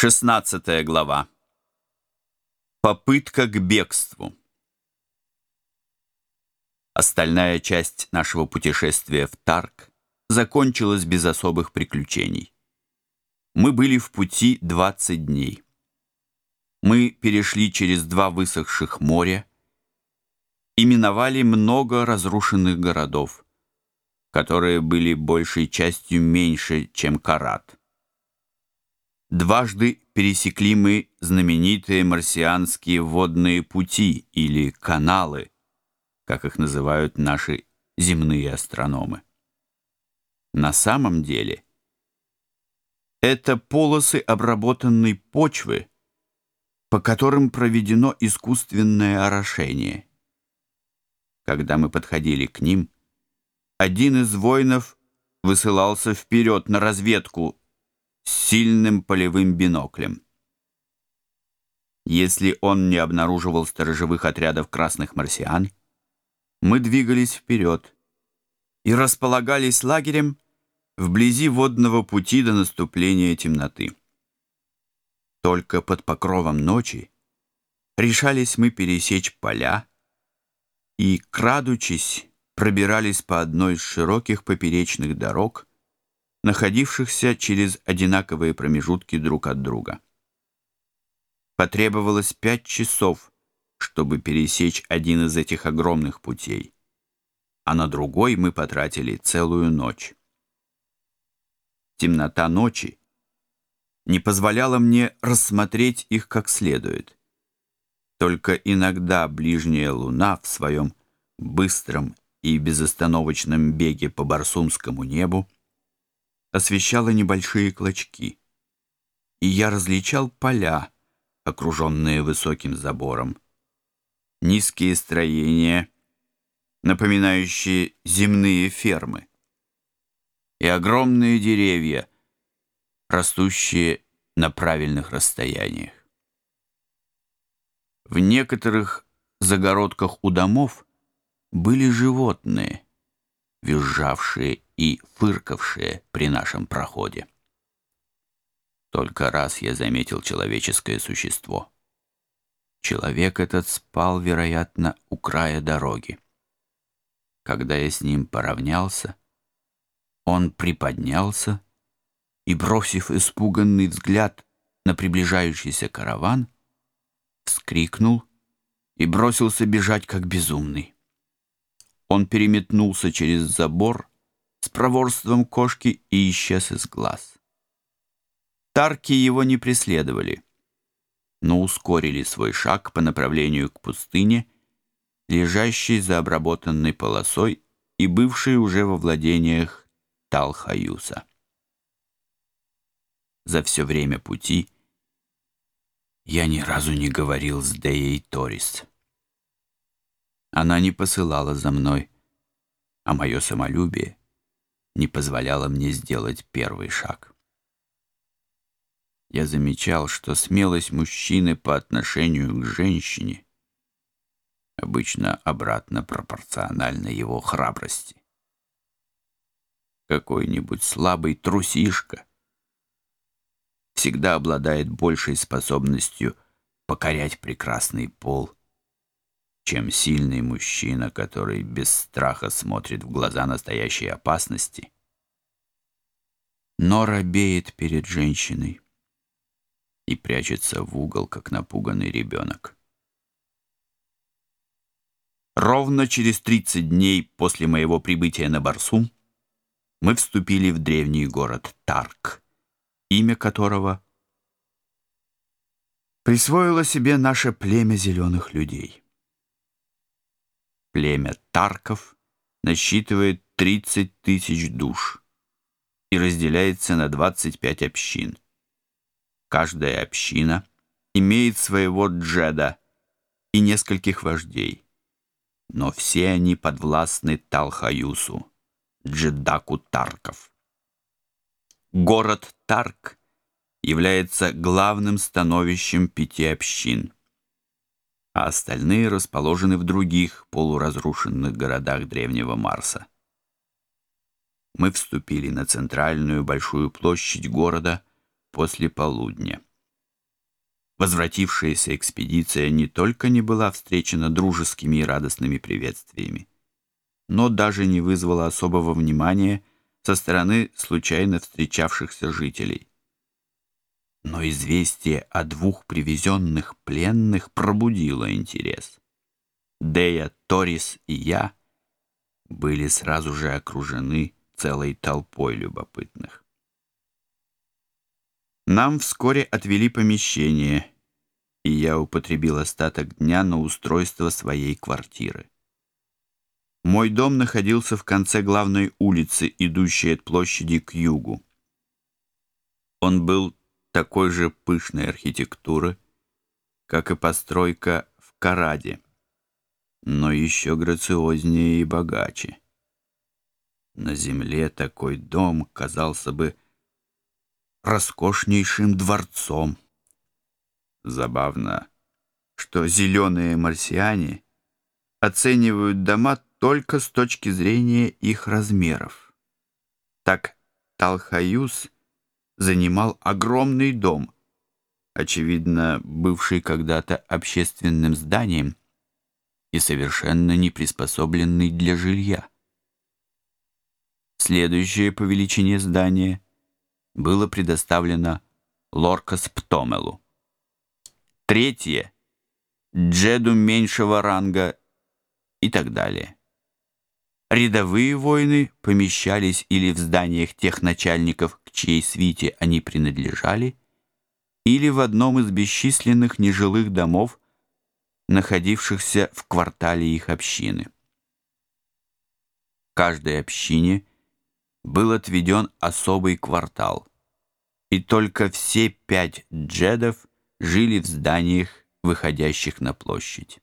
16 глава. Попытка к бегству. Остальная часть нашего путешествия в Тарк закончилась без особых приключений. Мы были в пути 20 дней. Мы перешли через два высохших моря и миновали много разрушенных городов, которые были большей частью меньше, чем Карат. Дважды пересекли мы знаменитые марсианские водные пути или каналы, как их называют наши земные астрономы. На самом деле это полосы обработанной почвы, по которым проведено искусственное орошение. Когда мы подходили к ним, один из воинов высылался вперед на разведку сильным полевым биноклем. Если он не обнаруживал сторожевых отрядов красных марсиан, мы двигались вперед и располагались лагерем вблизи водного пути до наступления темноты. Только под покровом ночи решались мы пересечь поля и, крадучись, пробирались по одной из широких поперечных дорог, находившихся через одинаковые промежутки друг от друга. Потребовалось пять часов, чтобы пересечь один из этих огромных путей, а на другой мы потратили целую ночь. Темнота ночи не позволяла мне рассмотреть их как следует. Только иногда ближняя луна в своем быстром и безостановочном беге по Барсумскому небу освещала небольшие клочки. И я различал поля, окруженные высоким забором. Низкие строения, напоминающие земные фермы. И огромные деревья, растущие на правильных расстояниях. В некоторых загородках у домов были животные — визжавшие и фыркавшие при нашем проходе. Только раз я заметил человеческое существо. Человек этот спал, вероятно, у края дороги. Когда я с ним поравнялся, он приподнялся и, бросив испуганный взгляд на приближающийся караван, вскрикнул и бросился бежать, как безумный. Он переметнулся через забор с проворством кошки и исчез из глаз. Тарки его не преследовали, но ускорили свой шаг по направлению к пустыне, лежащей за обработанной полосой и бывшей уже во владениях Талхаюса. За все время пути я ни разу не говорил с Деей Торис. Она не посылала за мной, а мое самолюбие не позволяло мне сделать первый шаг. Я замечал, что смелость мужчины по отношению к женщине обычно обратно пропорциональна его храбрости. Какой-нибудь слабый трусишка всегда обладает большей способностью покорять прекрасный пол – чем сильный мужчина, который без страха смотрит в глаза настоящей опасности. Нора беет перед женщиной и прячется в угол, как напуганный ребенок. Ровно через 30 дней после моего прибытия на Барсум мы вступили в древний город Тарк, имя которого присвоило себе наше племя зеленых людей племя Тарков насчитывает 30 тысяч душ и разделяется на 25 общин. Каждая община имеет своего джеда и нескольких вождей, но все они подвластны Талхаюсу, джедаку Тарков. Город Тарк является главным становищем пяти общин – а остальные расположены в других полуразрушенных городах древнего Марса. Мы вступили на центральную большую площадь города после полудня. Возвратившаяся экспедиция не только не была встречена дружескими и радостными приветствиями, но даже не вызвала особого внимания со стороны случайно встречавшихся жителей. но известие о двух привезенных пленных пробудило интерес. Дея, Торис и я были сразу же окружены целой толпой любопытных. Нам вскоре отвели помещение, и я употребил остаток дня на устройство своей квартиры. Мой дом находился в конце главной улицы, идущей от площади к югу. Он был такой же пышной архитектуры, как и постройка в Караде, но еще грациознее и богаче. На земле такой дом казался бы роскошнейшим дворцом. Забавно, что зеленые марсиане оценивают дома только с точки зрения их размеров. Так Талхаюс — занимал огромный дом, очевидно, бывший когда-то общественным зданием и совершенно не приспособленный для жилья. Следующее по величине здание было предоставлено Лоркас Птомелу. Третье — Джеду меньшего ранга и так далее. Рядовые войны помещались или в зданиях тех начальников, чьей свите они принадлежали, или в одном из бесчисленных нежилых домов, находившихся в квартале их общины. Каждой общине был отведен особый квартал, и только все пять джедов жили в зданиях, выходящих на площадь.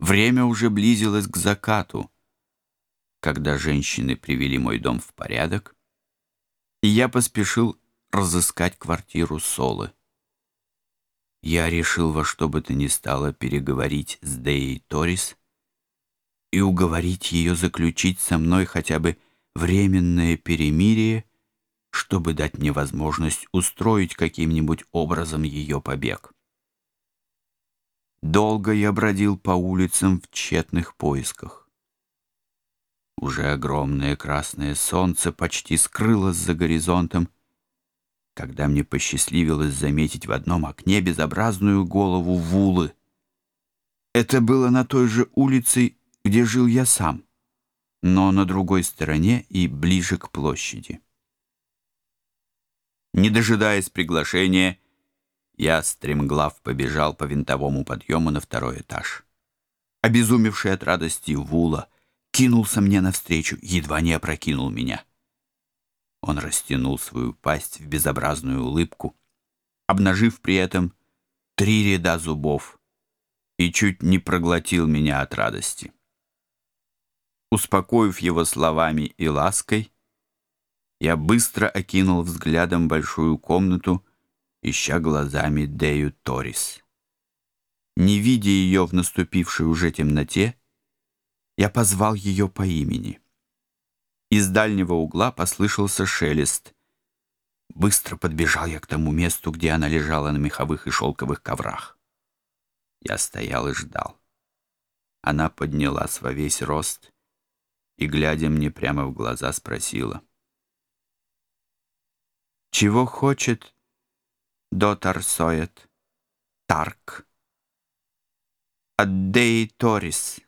Время уже близилось к закату — когда женщины привели мой дом в порядок, и я поспешил разыскать квартиру Солы. Я решил во что бы то ни стало переговорить с Деей Торис и уговорить ее заключить со мной хотя бы временное перемирие, чтобы дать мне возможность устроить каким-нибудь образом ее побег. Долго я бродил по улицам в тщетных поисках уже огромное красное солнце почти скрылось за горизонтом, когда мне посчастливилось заметить в одном окне безобразную голову Вулы. Это было на той же улице, где жил я сам, но на другой стороне и ближе к площади. Не дожидаясь приглашения, я стремглав побежал по винтовому подъему на второй этаж. Обезумевший от радости Вула — кинул мне навстречу, едва не опрокинул меня. Он растянул свою пасть в безобразную улыбку, обнажив при этом три ряда зубов, и чуть не проглотил меня от радости. Успокоив его словами и лаской, я быстро окинул взглядом большую комнату, ища глазами Дею Торис. Не видя ее в наступившей уже темноте, я позвал ее по имени. Из дальнего угла послышался шелест. Быстро подбежал я к тому месту, где она лежала на меховых и шелковых коврах. Я стоял и ждал. Она поднялась во весь рост и, глядя мне прямо в глаза, спросила. «Чего хочет Дотар Соет, Тарк, от Деи Торис,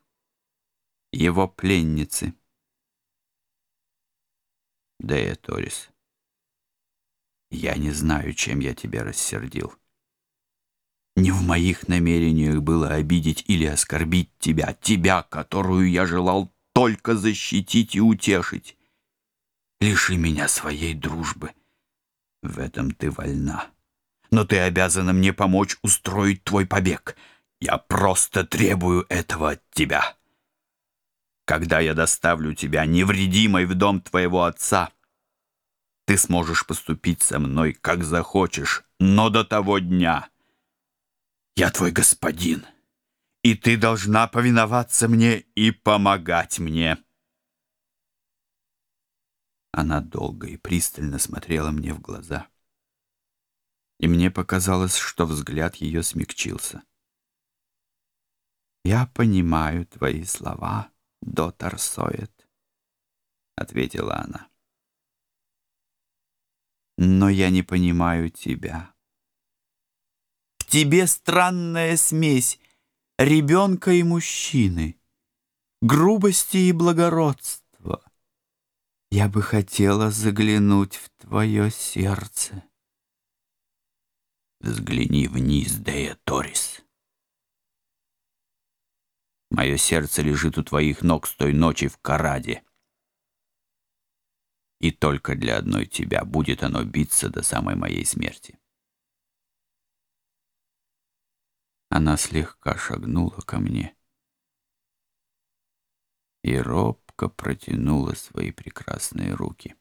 его пленницы. Дея Торис, я не знаю, чем я тебя рассердил. Не в моих намерениях было обидеть или оскорбить тебя, тебя, которую я желал только защитить и утешить. Лиши меня своей дружбы. В этом ты вольна. Но ты обязана мне помочь устроить твой побег. Я просто требую этого от тебя» когда я доставлю тебя невредимой в дом твоего отца. Ты сможешь поступить со мной, как захочешь, но до того дня я твой господин, и ты должна повиноваться мне и помогать мне». Она долго и пристально смотрела мне в глаза. И мне показалось, что взгляд ее смягчился. «Я понимаю твои слова», «Дотар Сойет», — ответила она. «Но я не понимаю тебя». «В тебе странная смесь ребенка и мужчины, грубости и благородства. Я бы хотела заглянуть в твое сердце». «Взгляни вниз, Дея Торис». Мое сердце лежит у твоих ног с той ночи в Караде. И только для одной тебя будет оно биться до самой моей смерти. Она слегка шагнула ко мне и робко протянула свои прекрасные руки.